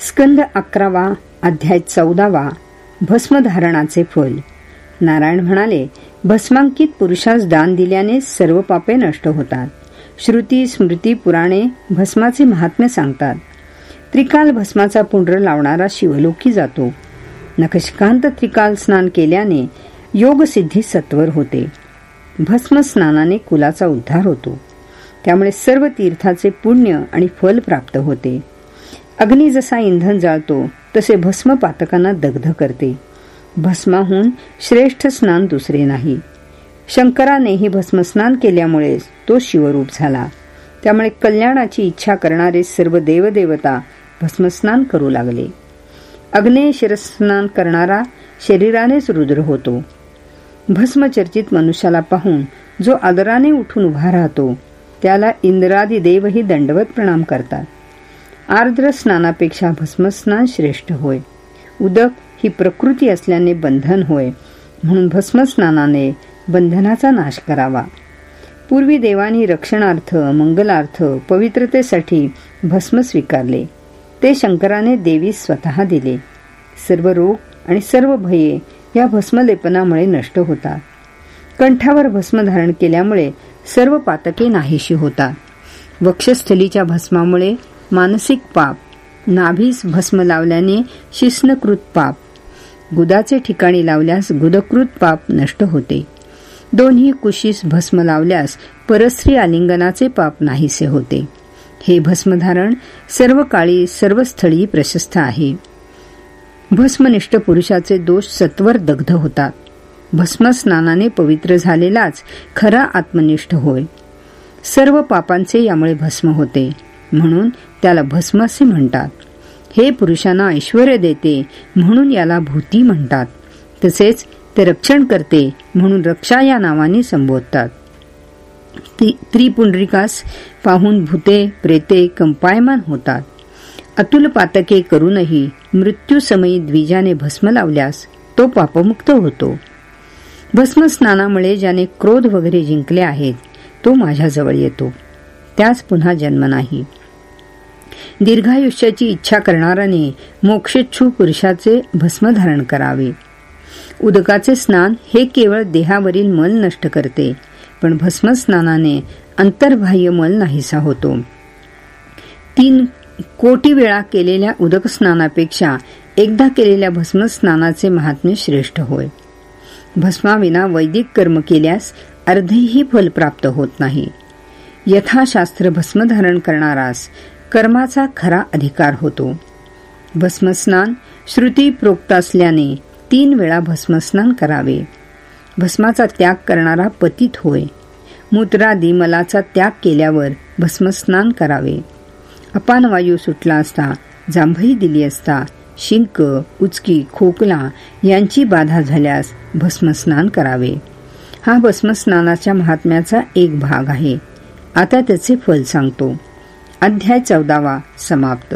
स्कंद अकरावा अध्याय चौदावा भस्मधारणाचे फल. नारायण म्हणाले भस्मांकित पुरुषास दान दिल्याने सर्व पापे नष्ट होतात. श्रुती स्मृती पुराणे भस्माचे महात्म्य सांगतात. त्रिकाल भस्माचा पुंड्र लावणारा शिवलोकी जातो. नखशकांत त्रिकाल स्नान केल्याने योगसिद्धी सत्वर होते. भस्म स्नानाने कुलाचा उद्धार होतो. त्यामुळे सर्व तीर्थाचे पुण्य आणि फल प्राप्त होते. अग्नी जसा इंधन जाळतो तसे भस्म पातकांना दग्ध करते. भस्माहून श्रेष्ठ स्नान दुसरे नाही. शंकरानेही भस्मस्नान केल्यामुळे तो शिवरूप झाला. त्यामुळे कल्याणाची इच्छा करणारे सर्व देवदेवता भस्मस्नान करू लागले. अग्ने शिरस्नान करणारा शरीरानेच रुद्र होतो. भस्मचर्चित मनुष्याला पाहून जो आदराने उठून उभा राहतो त्याला इंद्रादी देवही दंडवत प्रणाम करतात. आर्द्र स्नानापेक्षा भस्मस्नान श्रेष्ठ होय. उदक ही प्रकृती असल्याने बंधन होय. म्हणून भस्मस्नानाने बंधनाचा नाश करावा. पूर्वी देवानी रक्षणार्थ मंगलार्थ पवित्रतेसाठी भस्म स्वीकारले. ते शंकराने देवी स्वतः दिले. सर्व रोग आणि सर्व भये या भस्मलेपनामुळे नष्ट होतात कंठावर भस्म धारण केल्यामुळे सर्व पातके नाहीशी होतात वक्षस्थलीच्या भस्मामुळे मानसिक पाप. नाभीस भस्म लावल्याने शिस्नकृत पाप. गुदाचे ठिकाणी लावल्यास गुदकृत पाप नष्ट होते. दोन्ही कुशीस भस्म लावल्यास परस्त्री आलिंगनाचे पाप नाहीसे होते. हे भस्मधारण सर्व काळी सर्व स्थळी प्रशस्त आहे. भस्मनिष्ठ पुरुषाचे दोष सत्वर दग्ध होतात. भस्मस्नानाने पवित्र झालेलाच खरा आत्मनिष्ठ होय. सर्व पापांचे यामुळे भस्म होते. म्हणून त्याला भस्म असे म्हणतात. हे पुरुषांना ऐश्वर देते म्हणून याला भूती म्हणतात. तसेच ते रक्षण करते म्हणून रक्षा या नावाने संबोधतात. त्रिपुंडरिकास पाहून भूते प्रेते कंपायमान होतात. अतुल पातके करूनही मृत्यूसमयी द्विजाने भस्म लावल्यास तो पापमुक्त होतो. भस्म स्नानामुळे ज्याने क्रोध वगैरे जिंकले आहेत तो माझ्याजवळ येतो. त्यास पुन्हा जन्म नाही. दीर्घायुष्याची इच्छा करणाराने मोक्षेच्छू पुरुषाचे भस्म धारण करावे. उदकाचे स्नान हे केवळ देहावरील मल नष्ट करते पण भस्म स्नानाने अंतर्बाह्य मल नाहीसा होतो. तीन कोटी वेळा केलेल्या उदक स्नानापेक्षा एकदा केलेल्या भस्म स्नानाचे महात्म्य श्रेष्ठ होय. भस्माविना वैदिक कर्म केल्यास अर्धेही फल प्राप्त होत नाही. यथाशास्त्र भस्मधारण करणारास कर्माचा खरा अधिकार होतो. भस्मस्नान श्रुती प्रोक्त असल्याने तीन वेळा भस्मस्नान करावे. भस्माचा त्याग करणारा पतित होय. मूत्रादी मलाचा त्याग केल्यावर भस्मस्नान करावे. अपान वायू सुटला असता जांभई दिली असता शिंक उचकी खोकला यांची बाधा झाल्यास भस्मस्नान करावे. हा भस्मस्नानाच्या महात्म्याचा एक भाग आहे. आता त्याचे फल सांगतो. अध्याय चौदावा समाप्त.